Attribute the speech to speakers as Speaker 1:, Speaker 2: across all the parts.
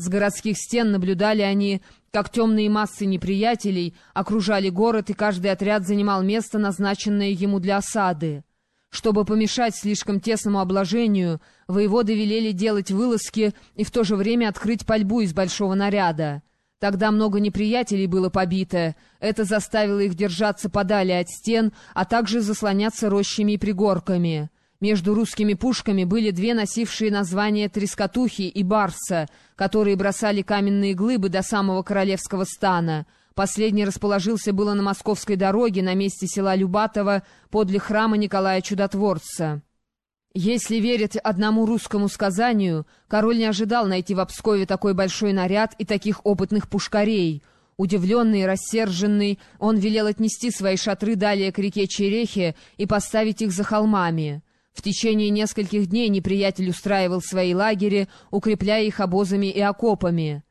Speaker 1: С городских стен наблюдали они, как темные массы неприятелей окружали город, и каждый отряд занимал место, назначенное ему для осады. Чтобы помешать слишком тесному обложению, воеводы велели делать вылазки и в то же время открыть пальбу из большого наряда. Тогда много неприятелей было побито, это заставило их держаться подали от стен, а также заслоняться рощами и пригорками. Между русскими пушками были две носившие названия «Трескотухи» и «Барса», которые бросали каменные глыбы до самого королевского стана. Последний расположился было на московской дороге на месте села Любатово подле храма Николая Чудотворца. Если верить одному русскому сказанию, король не ожидал найти в Пскове такой большой наряд и таких опытных пушкарей. Удивленный и рассерженный, он велел отнести свои шатры далее к реке Черехе и поставить их за холмами. В течение нескольких дней неприятель устраивал свои лагеря, укрепляя их обозами и окопами.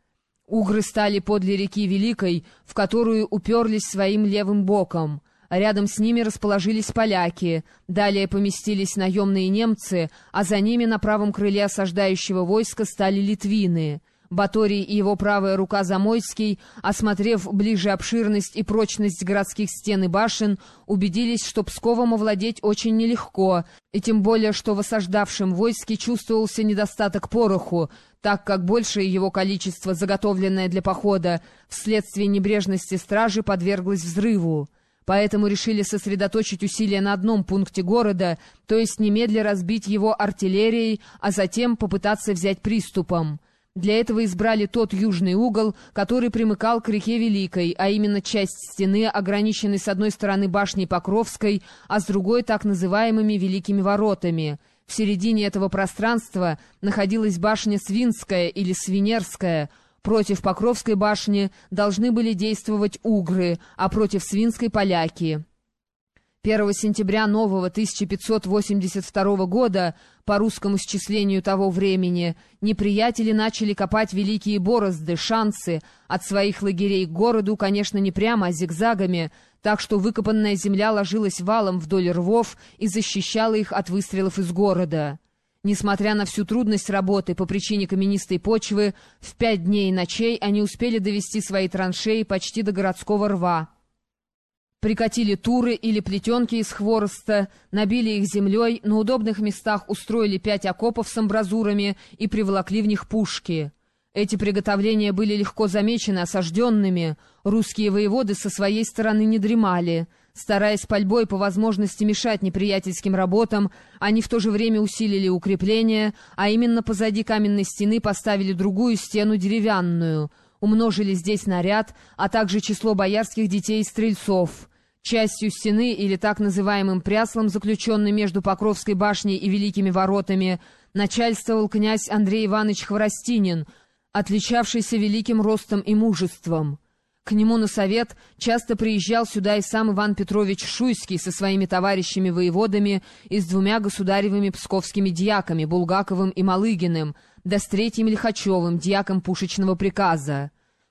Speaker 1: Угры стали подле реки Великой, в которую уперлись своим левым боком. Рядом с ними расположились поляки, далее поместились наемные немцы, а за ними на правом крыле осаждающего войска стали литвины — Баторий и его правая рука Замойский, осмотрев ближе обширность и прочность городских стен и башен, убедились, что Псковом овладеть очень нелегко, и тем более, что в осаждавшем войске чувствовался недостаток пороху, так как большее его количество, заготовленное для похода, вследствие небрежности стражи подверглось взрыву. Поэтому решили сосредоточить усилия на одном пункте города, то есть немедля разбить его артиллерией, а затем попытаться взять приступом. Для этого избрали тот южный угол, который примыкал к реке Великой, а именно часть стены, ограниченной с одной стороны башней Покровской, а с другой так называемыми Великими воротами. В середине этого пространства находилась башня Свинская или Свинерская. Против Покровской башни должны были действовать угры, а против Свинской — поляки. 1 сентября нового 1582 года, по русскому счислению того времени, неприятели начали копать великие борозды, шансы от своих лагерей к городу, конечно, не прямо, а зигзагами, так что выкопанная земля ложилась валом вдоль рвов и защищала их от выстрелов из города. Несмотря на всю трудность работы по причине каменистой почвы, в пять дней и ночей они успели довести свои траншеи почти до городского рва. Прикатили туры или плетенки из хвороста, набили их землей, на удобных местах устроили пять окопов с амбразурами и приволокли в них пушки. Эти приготовления были легко замечены осажденными, русские воеводы со своей стороны не дремали. Стараясь пальбой по возможности мешать неприятельским работам, они в то же время усилили укрепления, а именно позади каменной стены поставили другую стену деревянную — умножили здесь наряд, а также число боярских детей и стрельцов. Частью стены или так называемым пряслом, заключенной между Покровской башней и Великими воротами, начальствовал князь Андрей Иванович Хворостинин, отличавшийся великим ростом и мужеством. К нему на совет часто приезжал сюда и сам Иван Петрович Шуйский со своими товарищами-воеводами и с двумя государевыми псковскими дьяками, Булгаковым и Малыгиным, да с третьим Лихачевым, дьяком пушечного приказа.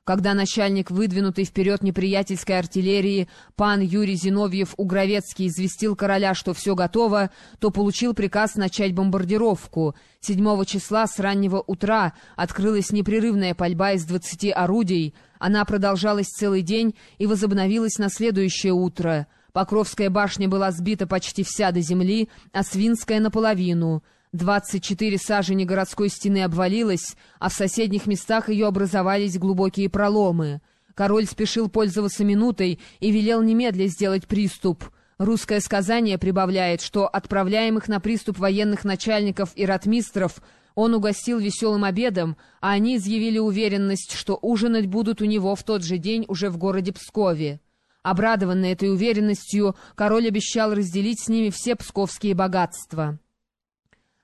Speaker 1: Когда начальник выдвинутой вперед неприятельской артиллерии пан Юрий Зиновьев-Угровецкий известил короля, что все готово, то получил приказ начать бомбардировку. 7 числа с раннего утра открылась непрерывная пальба из 20 орудий. Она продолжалась целый день и возобновилась на следующее утро. Покровская башня была сбита почти вся до земли, а Свинская — наполовину — Двадцать четыре сажени городской стены обвалилось, а в соседних местах ее образовались глубокие проломы. Король спешил пользоваться минутой и велел немедля сделать приступ. Русское сказание прибавляет, что отправляемых на приступ военных начальников и ратмистров он угостил веселым обедом, а они изъявили уверенность, что ужинать будут у него в тот же день уже в городе Пскове. Обрадованный этой уверенностью, король обещал разделить с ними все псковские богатства.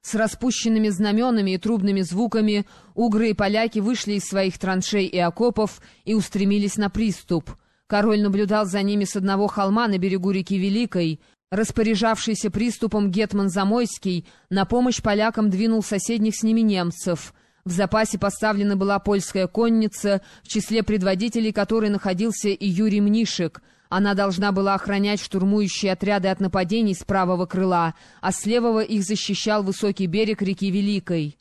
Speaker 1: С распущенными знаменами и трубными звуками угры и поляки вышли из своих траншей и окопов и устремились на приступ. Король наблюдал за ними с одного холма на берегу реки Великой. Распоряжавшийся приступом Гетман Замойский на помощь полякам двинул соседних с ними немцев. В запасе поставлена была польская конница, в числе предводителей которой находился и Юрий Мнишек — она должна была охранять штурмующие отряды от нападений с правого крыла, а с левого их защищал высокий берег реки Великой.